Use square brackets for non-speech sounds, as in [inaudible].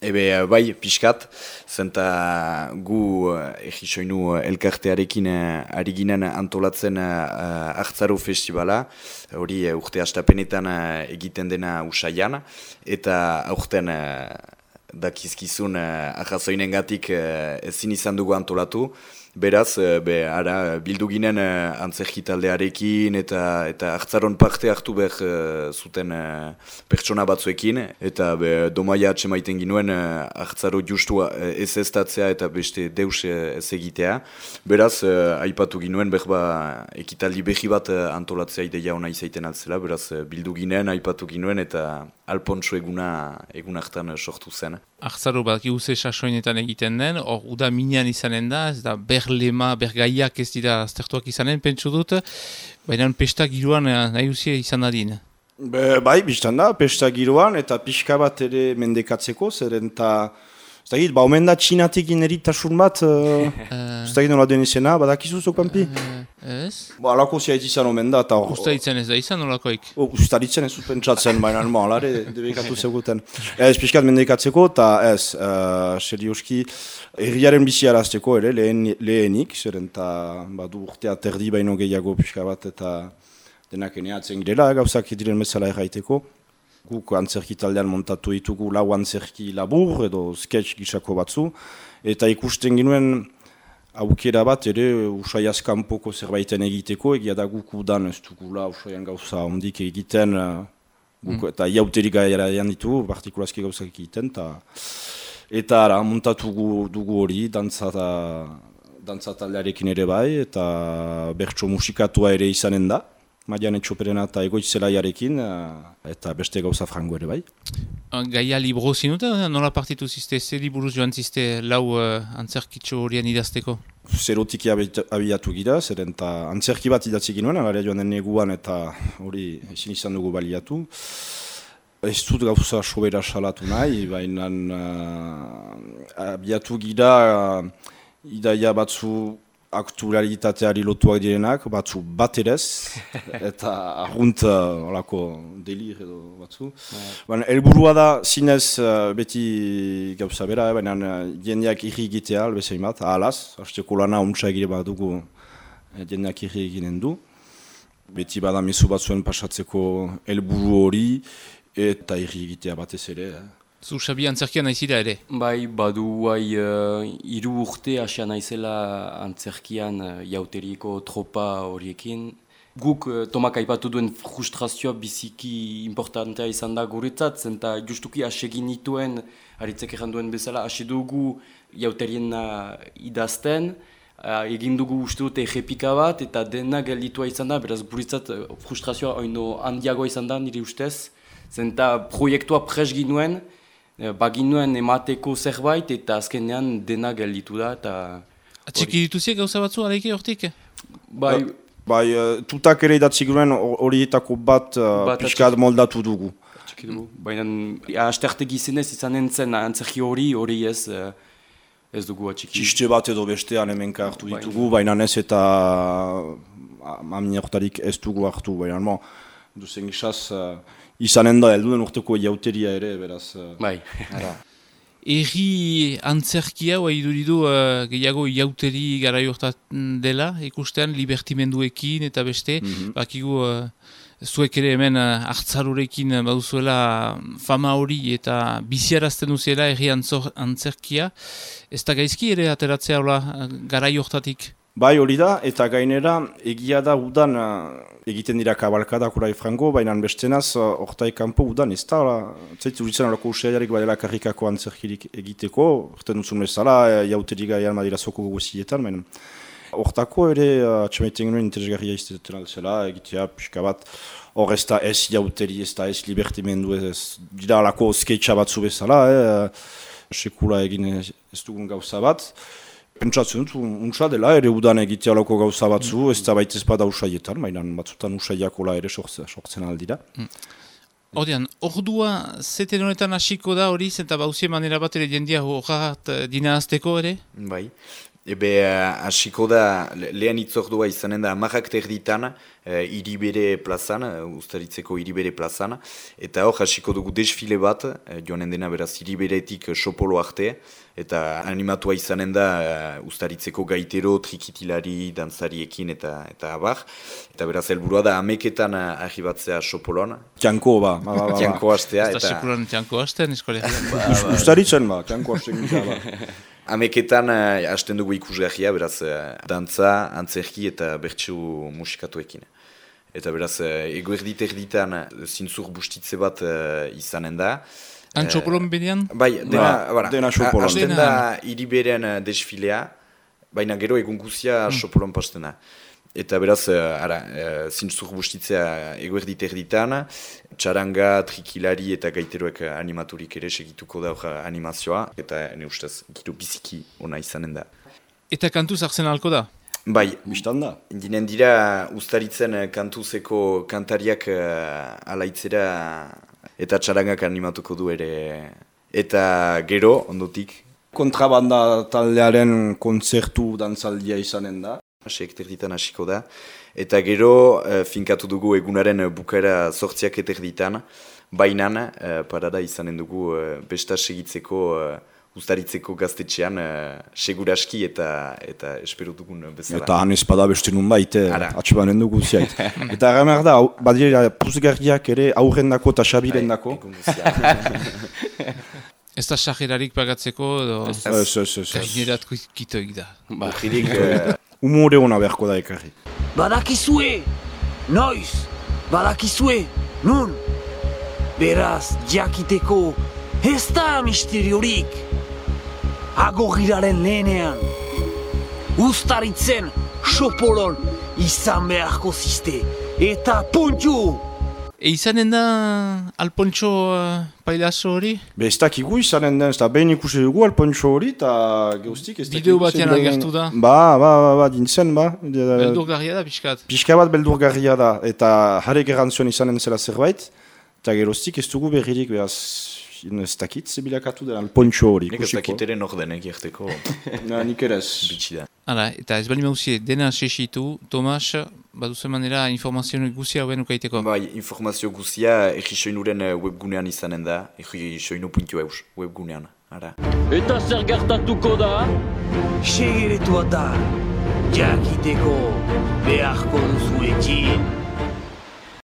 Ebe, bai, pixkat, zenta gu egisoinu elkartearekin ari ginen antolatzen uh, Artzaro Festivala, hori urte astapenetan egiten dena usaian, eta aurten uh, dakizkizun uh, ahazoinen gatik uh, ezin izan dugu antolatu, Beraz, eh, be, ara, bildu ginen uh, taldearekin eta eta hartzaron parte hartu behar uh, zuten pertsona batzuekin. Eta be, domaia atxemaiten ginuen hartzaro justu uh, ez eztatzea eta beste deus ez egitea. Beraz, aipatu ginuen behar ba, ekitaldi behi bat antolatzea ideia hona izaiten altzela. Beraz, bildu ginen, aipatu ginuen eta alpontso eguna egunartan sortu zen. Artzaro bat giuze sasoinetan egiten den, hor uda minean izanen da, ez da berlema, bergaiak ez dira aztertuak izanen, pentsu dut, baina pesta giroan eh, nahi uzia izan adin. Be, bai, biztan da, pesta giroan eta pixka bat ere mendekatzeko, zeren eta Ez da ba, omen da txinatik ineritasun bat, uh, [laughs] ez da nola den izena, badakizu zokampi? Uh, ez? Ba, alako zia izan omen da, eta... Ustaritzen ez da izan, olakoik? O, ustaritzen ez pentsatzen, baina, [laughs] no, alare, debekatu zeguten. Ez, pixkat mendekatzeko, eta ez, uh, serioski, erriaren bizi arazteko ere, lehen, lehenik, zeren, eta, ba, du urtea terdi baino gehiago pixka bat, eta denak eneatzen girela, gauzak diren bezala erraiteko guk antzerki taldean montatu ditugu lau antzerki labur edo sketch gisako batzu, eta ikusten ginuen aukera bat ere usai azkanpoko zerbaiten egiteko, egia da guk udan ez dugula usaian gauza ondik egiten, uh, guk, mm. eta iauterik gaira ditugu, partikulazki gauzak egiten, ta, eta ara, montatu dugu hori, dantzata, dantzatalearekin ere bai, eta bertso musikatua ere izanen da. Marian Etxoperena eta egoitzelaiarekin, eh, eta beste gauza frango ere bai. Ah, gaia libro zinuta, nola partitu ziste, zer liburu joan ziste lau uh, antzerkitxo horien idazteko? Zerotiki abiatu gira, zer eta antzerki bat idatzi ginoen, agarea joan den neguan eta hori ezin izan dugu baliatu. Ez dut gauza sobera salatu nahi, baina uh, abiatu gira uh, idaia batzu aktualitateari lotuak direnak, batzu bat erez, [laughs] eta arrunt uh, delir edo batzu. Baina, elburua da zinez uh, beti gauza bera, eh, baina uh, jendeak irri egitea, albezain bat, ahalaz, hasteko lana untsa egire bat dugu uh, jendeak irri eginen du. Beti bada mesu batzuen pasatzeko elburu hori, eta irri egitea batez ere. Eh. Zu Xabi antzerkia naizira ere? Bai, badu bai uh, iru urte asia naizela antzerkian uh, jauteriko tropa horiekin. Guk uh, tomak aipatu duen frustrazioa biziki importantea izan da guretzat, zenta justuki asegin nituen, haritzek erran duen bezala, ase dugu jauterien idazten, uh, egin dugu uste dute ejepika bat, eta dena gelditua izan da, beraz guretzat frustrazioa oino handiago izan da nire ustez, zenta proiektua pres ginuen, Eh, baginuen emateko zerbait eta azkenean dena gelditu da eta... Atxiki dituziek gauza batzu aleike hortik? Bai, bai uh, tutak ere idatzi guen horietako bat, uh, bat pixkat moldatu dugu. dugu. Baina astertegi zenez izan entzen antzerki hori, hori ez, uh, ez dugu atxiki. Txiste bat edo bestean hemenka hartu ditugu, baina ez eta aminortarik ez dugu hartu, baina bon, duzen gisaz izanen da elduden urteko jauteria ere, beraz. Uh, bai. [laughs] Eri antzerkia, hau iduridu uh, gehiago jauteri gara dela, ikustean libertimenduekin eta beste, mm -hmm. bakigu uh, zuek ere hemen uh, hartzarurekin baduzuela fama hori eta biziarazten duziela eri antzerkia. Ez da gaizki ere ateratzea hola gara Bai hori da, eta gainera egia da udan egiten dira kabalkada kurai frango, baina bestenaz orta kanpo udan ez da, zaitu ditzen alako usaiarik badela karrikako antzerkirik egiteko, orten duzun bezala, jauteri gaian madira zoko guzietan, baina Hortako ere, atxamaiten genuen interesgarria izatetan altzela, egitea pixka bat, hor ez da ez jauteri, ez da ez libertimendu, ez dira alako skatecha batzu bezala, eh, sekula egin ez dugun gauza bat. Pentsatzen dut, untsa dela ere udan egitea loko gauza batzu, mm. ez da baita ezpada usaietan, baina batzutan usaiakola ere sortzen, sortzen aldira. Mm. Ordean, ordua zeten honetan hasiko da hori, zenta bauzie manera bat ere jendia horrat eh, dina azteko ere? Bai, Ebe, uh, hasiko da, lehen itzordua izanen da, amarrak terditan, uh, iribere plazan, uh, ustaritzeko iribere plazan, eta hor, hasiko dugu desfile bat, uh, joanen dena beraz iriberetik sopolo arte, eta animatua izanen da, uh, ustaritzeko gaitero, trikitilari, dantzariekin, eta eta abar. Eta beraz, helburua da, ameketan uh, ahibatzea sopolon. Tianko, ba. ba, ba, ba. Tianko hastea, eta... Ez da sekulan tianko hastean, eskolegia. Ustaritzen, ba, tianko hasten [laughs] Ameketan uh, hasten dugu ikusgarria, beraz, uh, dantza, antzerki eta bertsu musikatuekin. Eta beraz, uh, egoerdit erditan uh, zintzur bustitze bat uh, izanen da. Antxopolon uh, bedean? Bai, dena, ba, bara, dena xopolon. Hasten da iriberen desfilea, baina gero egun guzia mm. xopolon pastena. Eta beraz, uh, ara, uh, zintzur bustitzea eguerdit erditan, txaranga, trikilari eta gaiteroek animaturik ere segituko da animazioa, eta ne ustez, giro biziki ona izanen da. Eta kantu zartzen alko da? Bai, biztan da. Dinen dira, ustaritzen kantuzeko kantariak uh, alaitzera eta txarangak animatuko du ere. Eta gero, ondotik? Kontrabanda taldearen kontzertu dantzaldia izanen da. Seek terditan hasiko da. Eta gero, uh, finkatu dugu egunaren bukara sortziak eterditan, bainan, uh, parada izanen dugu uh, besta segitzeko uh, ustaritzeko gaztetxean uh, seguraski eta eta espero dugun bezala. Eta han espada beste nun baite, atxibanen dugu ziait. [laughs] eta eramer da, badira puzgarriak ere aurrendako eta xabirendako. [laughs] Ez da xajerarik pagatzeko edo... Ez, ez, ez. Gaineratko kitoik da. Ba, jirik [laughs] umore hona beharko da ekarri. Badakizue, noiz, badakizue, nun, beraz, jakiteko, ez da misteriorik, agogiraren lehenean, ustaritzen, sopolon, izan beharko ziste, eta puntu! E izanen da alpontxo uh, pailazo hori? Be ez dakigu izanen da, ez da behin ikusi dugu alpontxo hori, eta geustik ez. Bideo batean agertu da? Ba, ba, ba, ba, dintzen, ba. Beldurgarria da, pixkat? Pixka bat beldurgarria da, eta jarek erantzion izanen zela zerbait, eta geroztik ez dugu berririk, behaz, ez dakit, zebilakatu da alpontxo hori. Nik ez dakit ere nok denek jerteko. Na, nik ere ez. Bitsi da. Hala, eta ez bali mauzie, dena sesitu, Tomas, baduzu manera informazio guzia hauen ukaiteko? Bai, informazio guzia egisoinuren webgunean izanen da, egisoinu.eus webgunean, ara. Eta zer gertatuko da? Segeretua da, jakiteko beharko duzu ekin.